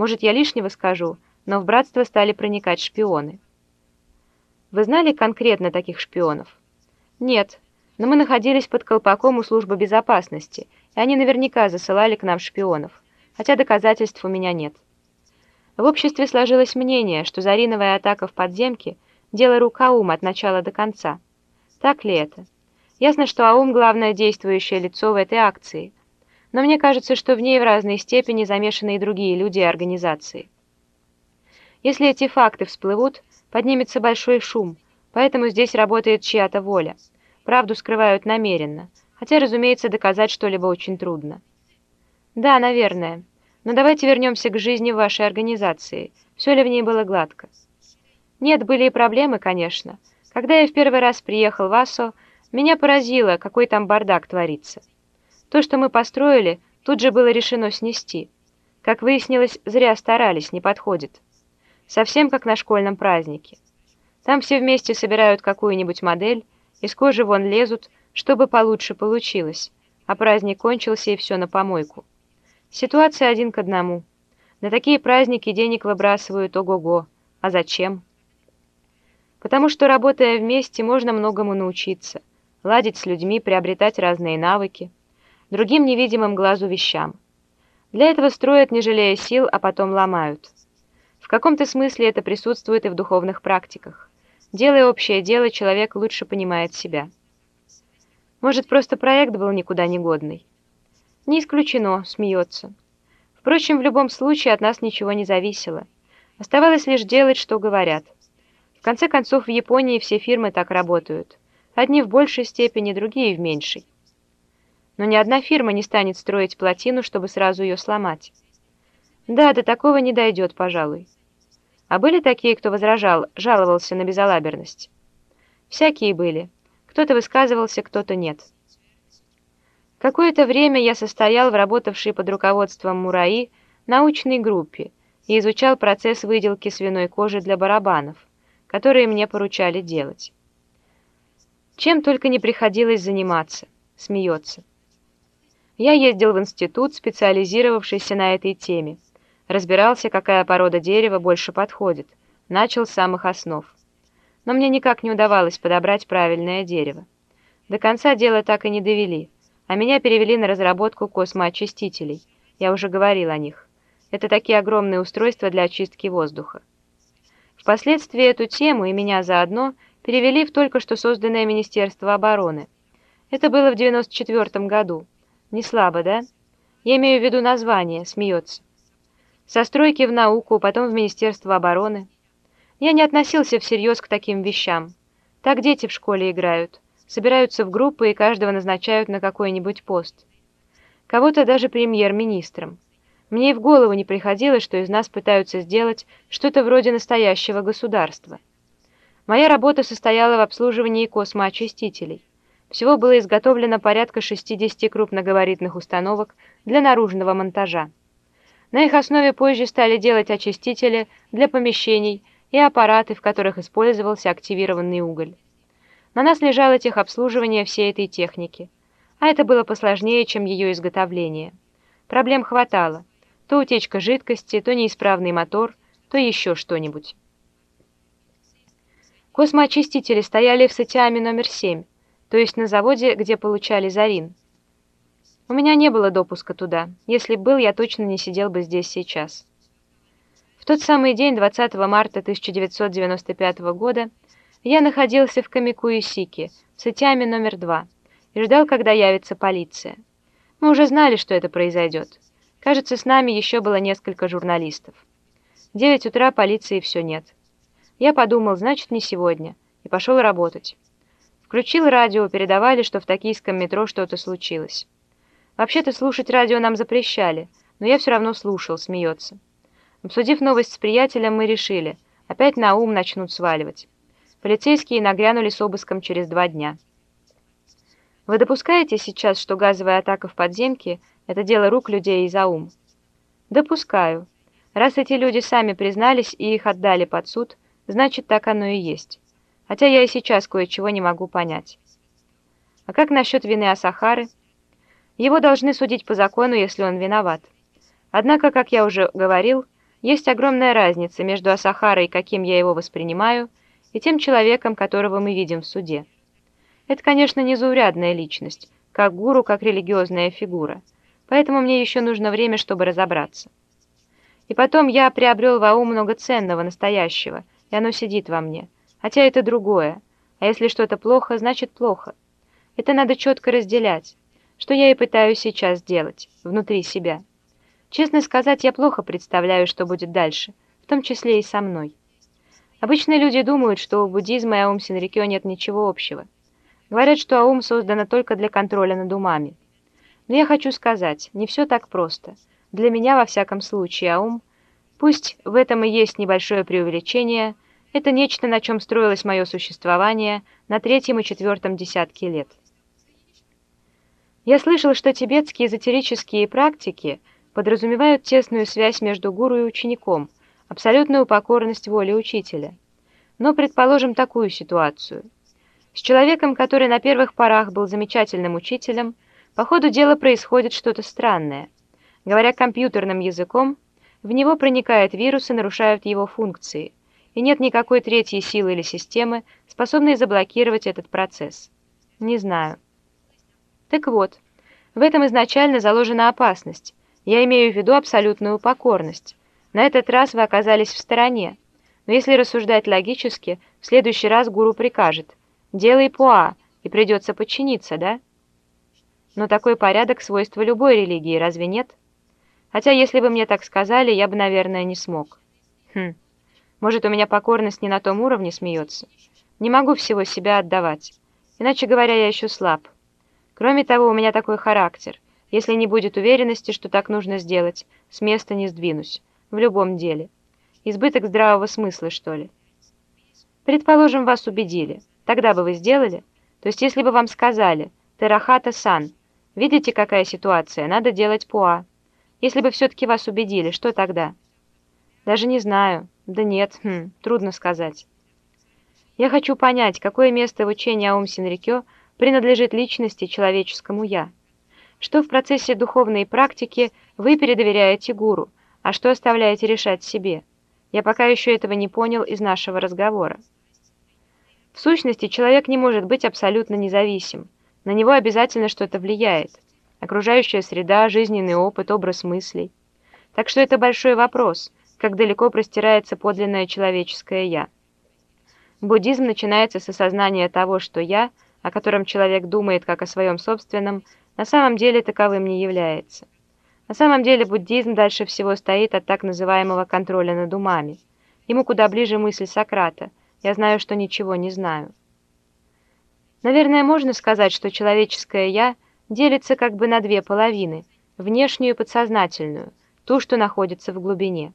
Может, я лишнего скажу, но в братство стали проникать шпионы. Вы знали конкретно таких шпионов? Нет, но мы находились под колпаком у службы безопасности, и они наверняка засылали к нам шпионов, хотя доказательств у меня нет. В обществе сложилось мнение, что зариновая атака в подземке – дело рук Аум от начала до конца. Так ли это? Ясно, что Аум – главное действующее лицо в этой акции, но мне кажется, что в ней в разной степени замешаны и другие люди и организации. Если эти факты всплывут, поднимется большой шум, поэтому здесь работает чья-то воля – Правду скрывают намеренно, хотя, разумеется, доказать что-либо очень трудно. Да, наверное. Но давайте вернемся к жизни вашей организации. Все ли в ней было гладко? Нет, были и проблемы, конечно. Когда я в первый раз приехал в АСО, меня поразило, какой там бардак творится. То, что мы построили, тут же было решено снести. Как выяснилось, зря старались, не подходит. Совсем как на школьном празднике. Там все вместе собирают какую-нибудь модель, из кожи вон лезут, чтобы получше получилось, а праздник кончился и все на помойку. Ситуация один к одному. На такие праздники денег выбрасывают ого-го. А зачем? Потому что, работая вместе, можно многому научиться. Ладить с людьми, приобретать разные навыки. Другим невидимым глазу вещам. Для этого строят, не жалея сил, а потом ломают. В каком-то смысле это присутствует и в духовных практиках. Делая общее дело, человек лучше понимает себя. Может, просто проект был никуда не годный? Не исключено, смеется. Впрочем, в любом случае от нас ничего не зависело. Оставалось лишь делать, что говорят. В конце концов, в Японии все фирмы так работают. Одни в большей степени, другие в меньшей. Но ни одна фирма не станет строить плотину, чтобы сразу ее сломать. Да, до такого не дойдет, пожалуй. А были такие, кто возражал, жаловался на безалаберность? Всякие были. Кто-то высказывался, кто-то нет. Какое-то время я состоял в работавшей под руководством Мураи научной группе и изучал процесс выделки свиной кожи для барабанов, которые мне поручали делать. Чем только не приходилось заниматься, смеется. Я ездил в институт, специализировавшийся на этой теме, разбирался, какая порода дерева больше подходит, начал с самых основ. Но мне никак не удавалось подобрать правильное дерево. До конца дело так и не довели, а меня перевели на разработку космоочистителей. Я уже говорил о них. Это такие огромные устройства для очистки воздуха. Впоследствии эту тему и меня заодно перевели в только что созданное Министерство обороны. Это было в 94 году. Не слабо, да? Я имею в виду название, смеется со стройки в науку, потом в Министерство обороны. Я не относился всерьез к таким вещам. Так дети в школе играют, собираются в группы и каждого назначают на какой-нибудь пост. Кого-то даже премьер-министром. Мне и в голову не приходило, что из нас пытаются сделать что-то вроде настоящего государства. Моя работа состояла в обслуживании космоочистителей. Всего было изготовлено порядка 60 крупногабаритных установок для наружного монтажа. На их основе позже стали делать очистители для помещений и аппараты, в которых использовался активированный уголь. На нас лежало техобслуживание всей этой техники, а это было посложнее, чем ее изготовление. Проблем хватало. То утечка жидкости, то неисправный мотор, то еще что-нибудь. Космоочистители стояли в Сатиаме номер 7, то есть на заводе, где получали зарин. У меня не было допуска туда. Если был, я точно не сидел бы здесь сейчас. В тот самый день, 20 марта 1995 года, я находился в Камикуисике, в Сатиаме номер 2, и ждал, когда явится полиция. Мы уже знали, что это произойдет. Кажется, с нами еще было несколько журналистов. В 9 утра полиции все нет. Я подумал, значит, не сегодня, и пошел работать. Включил радио, передавали, что в токийском метро что-то случилось. Вообще-то слушать радио нам запрещали, но я все равно слушал, смеется. Обсудив новость с приятелем, мы решили, опять на ум начнут сваливать. Полицейские нагрянули с обыском через два дня. Вы допускаете сейчас, что газовая атака в подземке – это дело рук людей из АУМ? Допускаю. Раз эти люди сами признались и их отдали под суд, значит, так оно и есть. Хотя я и сейчас кое-чего не могу понять. А как насчет вины Асахары? Его должны судить по закону, если он виноват. Однако, как я уже говорил, Есть огромная разница между Асахарой, каким я его воспринимаю, и тем человеком, которого мы видим в суде. Это, конечно, незаурядная личность, как гуру, как религиозная фигура, поэтому мне еще нужно время, чтобы разобраться. И потом я приобрел в АУ много ценного, настоящего, и оно сидит во мне, хотя это другое, а если что-то плохо, значит плохо. Это надо четко разделять, что я и пытаюсь сейчас делать, внутри себя. Честно сказать, я плохо представляю, что будет дальше, в том числе и со мной. Обычно люди думают, что у буддизма и Аум Синрикё нет ничего общего. Говорят, что Аум создана только для контроля над умами. Но я хочу сказать, не все так просто. Для меня, во всяком случае, Аум, пусть в этом и есть небольшое преувеличение, это нечто, на чем строилось мое существование на третьем и четвертом десятке лет. Я слышал, что тибетские эзотерические практики подразумевают тесную связь между гуру и учеником – абсолютную покорность воле учителя. Но предположим такую ситуацию. С человеком, который на первых порах был замечательным учителем, по ходу дела происходит что-то странное. Говоря компьютерным языком, в него проникают вирусы, нарушают его функции, и нет никакой третьей силы или системы, способной заблокировать этот процесс. Не знаю. Так вот, в этом изначально заложена опасность. Я имею в виду абсолютную покорность. На этот раз вы оказались в стороне, но если рассуждать логически, в следующий раз гуру прикажет «делай пуа», и придется подчиниться, да? Но такой порядок – свойство любой религии, разве нет? Хотя, если бы мне так сказали, я бы, наверное, не смог. Хм, может, у меня покорность не на том уровне смеется? Не могу всего себя отдавать. Иначе говоря, я еще слаб. Кроме того, у меня такой характер. Если не будет уверенности, что так нужно сделать, с места не сдвинусь в любом деле. Избыток здравого смысла, что ли. Предположим, вас убедили. Тогда бы вы сделали? То есть, если бы вам сказали «Терахата-сан», видите, какая ситуация, надо делать пуа. Если бы все-таки вас убедили, что тогда? Даже не знаю. Да нет, хм, трудно сказать. Я хочу понять, какое место в учении Аум Синрикё принадлежит личности человеческому «я». Что в процессе духовной практики вы передоверяете гуру – а что оставляете решать себе? Я пока еще этого не понял из нашего разговора. В сущности, человек не может быть абсолютно независим. На него обязательно что-то влияет. Окружающая среда, жизненный опыт, образ мыслей. Так что это большой вопрос, как далеко простирается подлинное человеческое «я». Буддизм начинается с осознания того, что «я», о котором человек думает как о своем собственном, на самом деле таковым не является. На самом деле буддизм дальше всего стоит от так называемого контроля над умами. Ему куда ближе мысль Сократа «я знаю, что ничего не знаю». Наверное, можно сказать, что человеческое «я» делится как бы на две половины – внешнюю и подсознательную, ту, что находится в глубине.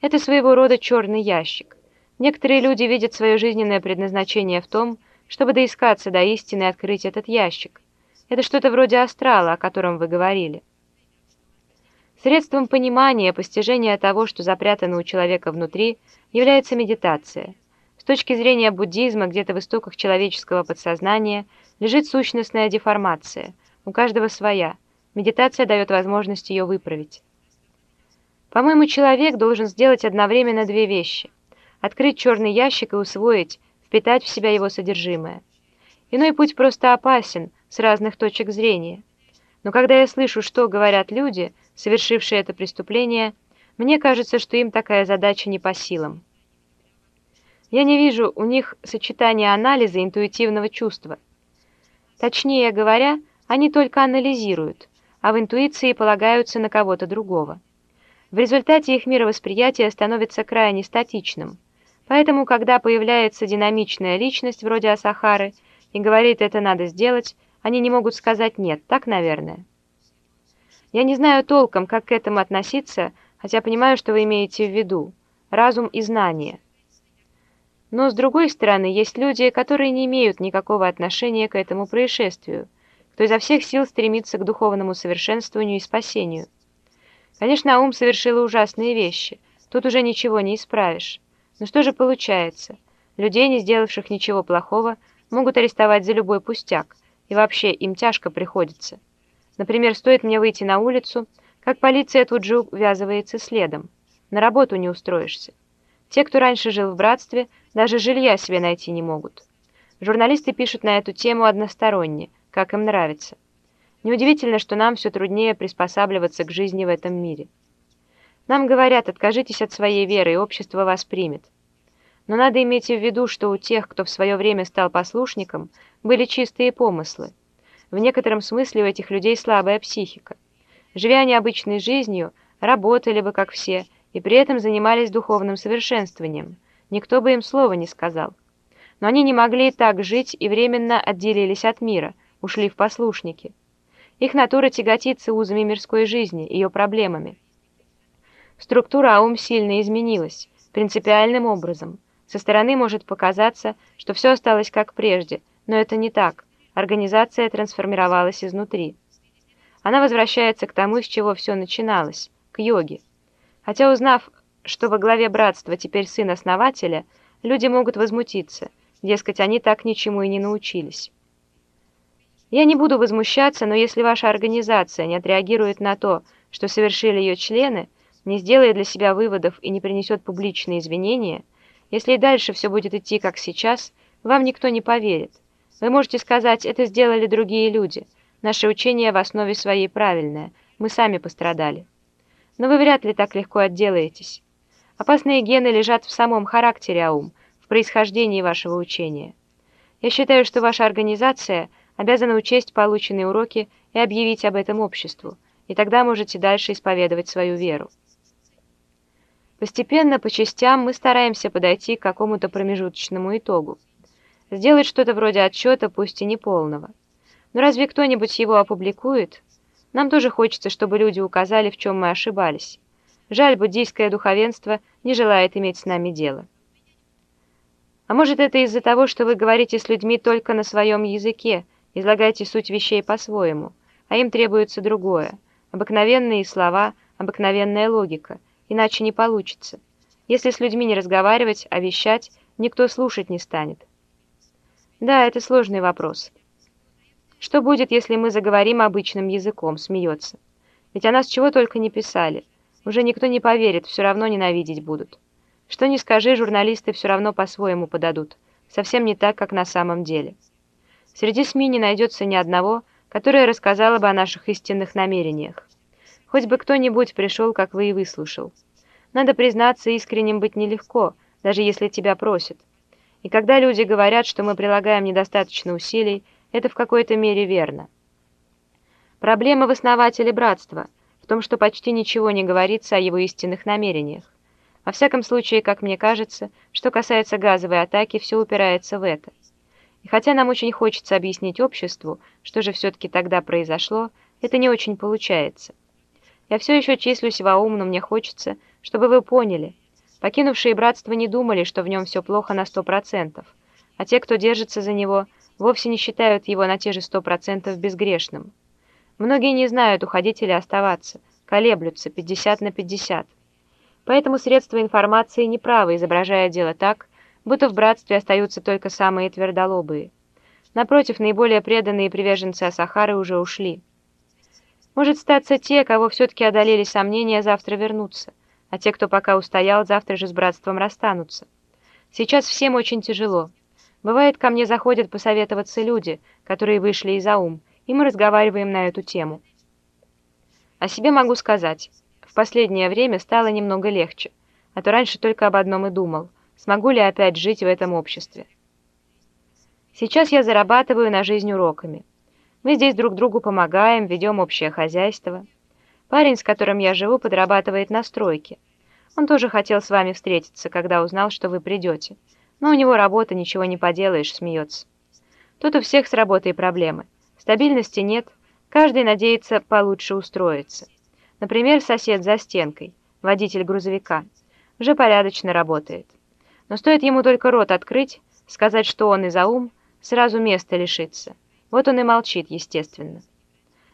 Это своего рода черный ящик. Некоторые люди видят свое жизненное предназначение в том, чтобы доискаться до истины и открыть этот ящик. Это что-то вроде астрала, о котором вы говорили. Средством понимания, постижения того, что запрятано у человека внутри, является медитация. С точки зрения буддизма, где-то в истоках человеческого подсознания лежит сущностная деформация, у каждого своя. Медитация дает возможность ее выправить. По-моему, человек должен сделать одновременно две вещи. Открыть черный ящик и усвоить, впитать в себя его содержимое. Иной путь просто опасен с разных точек зрения. Но когда я слышу, что говорят люди, совершившие это преступление, мне кажется, что им такая задача не по силам. Я не вижу у них сочетания анализа интуитивного чувства. Точнее говоря, они только анализируют, а в интуиции полагаются на кого-то другого. В результате их мировосприятие становится крайне статичным. Поэтому, когда появляется динамичная личность вроде Асахары и говорит «это надо сделать», они не могут сказать «нет», так, наверное. Я не знаю толком, как к этому относиться, хотя понимаю, что вы имеете в виду. Разум и знание. Но, с другой стороны, есть люди, которые не имеют никакого отношения к этому происшествию, кто изо всех сил стремится к духовному совершенствованию и спасению. Конечно, ум совершила ужасные вещи, тут уже ничего не исправишь. Но что же получается? Людей, не сделавших ничего плохого, могут арестовать за любой пустяк, и вообще им тяжко приходится. Например, стоит мне выйти на улицу, как полиция тут же увязывается следом. На работу не устроишься. Те, кто раньше жил в братстве, даже жилья себе найти не могут. Журналисты пишут на эту тему односторонне, как им нравится. Неудивительно, что нам все труднее приспосабливаться к жизни в этом мире. Нам говорят, откажитесь от своей веры, и общество вас примет. Но надо иметь в виду, что у тех, кто в свое время стал послушником, были чистые помыслы. В некотором смысле у этих людей слабая психика. Живя необычной жизнью, работали бы, как все, и при этом занимались духовным совершенствованием. Никто бы им слова не сказал. Но они не могли так жить и временно отделились от мира, ушли в послушники. Их натура тяготится узами мирской жизни, ее проблемами. Структура аум сильно изменилась, принципиальным образом. Со стороны может показаться, что все осталось как прежде, но это не так. Организация трансформировалась изнутри. Она возвращается к тому, с чего все начиналось, к йоге. Хотя узнав, что во главе братства теперь сын основателя, люди могут возмутиться, дескать, они так ничему и не научились. Я не буду возмущаться, но если ваша организация не отреагирует на то, что совершили ее члены, не сделает для себя выводов и не принесет публичные извинения, если и дальше все будет идти как сейчас, вам никто не поверит. Вы можете сказать, это сделали другие люди. Наше учение в основе своей правильное. Мы сами пострадали. Но вы вряд ли так легко отделаетесь. Опасные гены лежат в самом характере Аум, в происхождении вашего учения. Я считаю, что ваша организация – обязаны учесть полученные уроки и объявить об этом обществу, и тогда можете дальше исповедовать свою веру. Постепенно, по частям, мы стараемся подойти к какому-то промежуточному итогу. Сделать что-то вроде отчета, пусть и не полного. Но разве кто-нибудь его опубликует? Нам тоже хочется, чтобы люди указали, в чем мы ошибались. Жаль, буддийское духовенство не желает иметь с нами дело. А может, это из-за того, что вы говорите с людьми только на своем языке, излагайте суть вещей по-своему, а им требуется другое, обыкновенные слова, обыкновенная логика, иначе не получится. Если с людьми не разговаривать, а вещать, никто слушать не станет. Да, это сложный вопрос. Что будет, если мы заговорим обычным языком, смеется. Ведь о нас чего только не писали. Уже никто не поверит, все равно ненавидеть будут. Что ни скажи, журналисты все равно по-своему подадут. Совсем не так, как на самом деле. Среди СМИ не найдется ни одного, которое рассказало бы о наших истинных намерениях. Хоть бы кто-нибудь пришел, как вы, и выслушал. Надо признаться, искренним быть нелегко, даже если тебя просят. И когда люди говорят, что мы прилагаем недостаточно усилий, это в какой-то мере верно. Проблема в основателе братства, в том, что почти ничего не говорится о его истинных намерениях. Во всяком случае, как мне кажется, что касается газовой атаки, все упирается в это. И хотя нам очень хочется объяснить обществу, что же все-таки тогда произошло, это не очень получается. Я все еще числюсь во ум, но мне хочется, чтобы вы поняли. Покинувшие братство не думали, что в нем все плохо на сто процентов, а те, кто держится за него, вовсе не считают его на те же сто процентов безгрешным. Многие не знают, уходить или оставаться, колеблются 50 на 50. Поэтому средства информации неправы, изображая дело так, будто в братстве остаются только самые твердолобые. Напротив, наиболее преданные приверженцы Асахары уже ушли. Может статься те, кого все-таки одолели сомнения, завтра вернутся, а те, кто пока устоял, завтра же с братством расстанутся. Сейчас всем очень тяжело. Бывает, ко мне заходят посоветоваться люди, которые вышли из аум, и мы разговариваем на эту тему. О себе могу сказать, в последнее время стало немного легче, а то раньше только об одном и думал – смогу ли опять жить в этом обществе. Сейчас я зарабатываю на жизнь уроками. Мы здесь друг другу помогаем, ведем общее хозяйство. Парень, с которым я живу, подрабатывает на стройке. Он тоже хотел с вами встретиться, когда узнал, что вы придете. Но у него работа, ничего не поделаешь, смеется. Тут у всех с работой проблемы. Стабильности нет, каждый надеется получше устроиться. Например, сосед за стенкой, водитель грузовика, уже порядочно работает. Но стоит ему только рот открыть, сказать, что он и за ум, сразу место лишится. Вот он и молчит, естественно.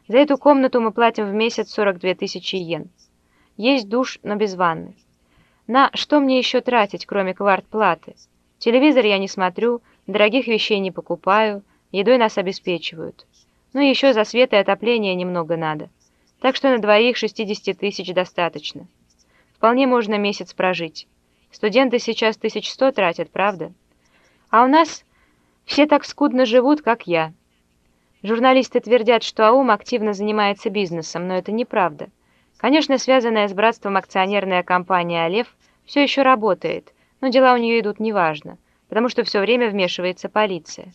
За эту комнату мы платим в месяц 42 тысячи йен. Есть душ, но без ванны. На что мне еще тратить, кроме квартплаты? Телевизор я не смотрю, дорогих вещей не покупаю, едой нас обеспечивают. Ну и еще за свет и отопление немного надо. Так что на двоих 60 тысяч достаточно. вполне можно месяц прожить. Студенты сейчас тысяч сто тратят, правда? А у нас все так скудно живут, как я. Журналисты твердят, что АУМ активно занимается бизнесом, но это неправда. Конечно, связанная с братством акционерная компания «Олев» все еще работает, но дела у нее идут неважно, потому что все время вмешивается полиция.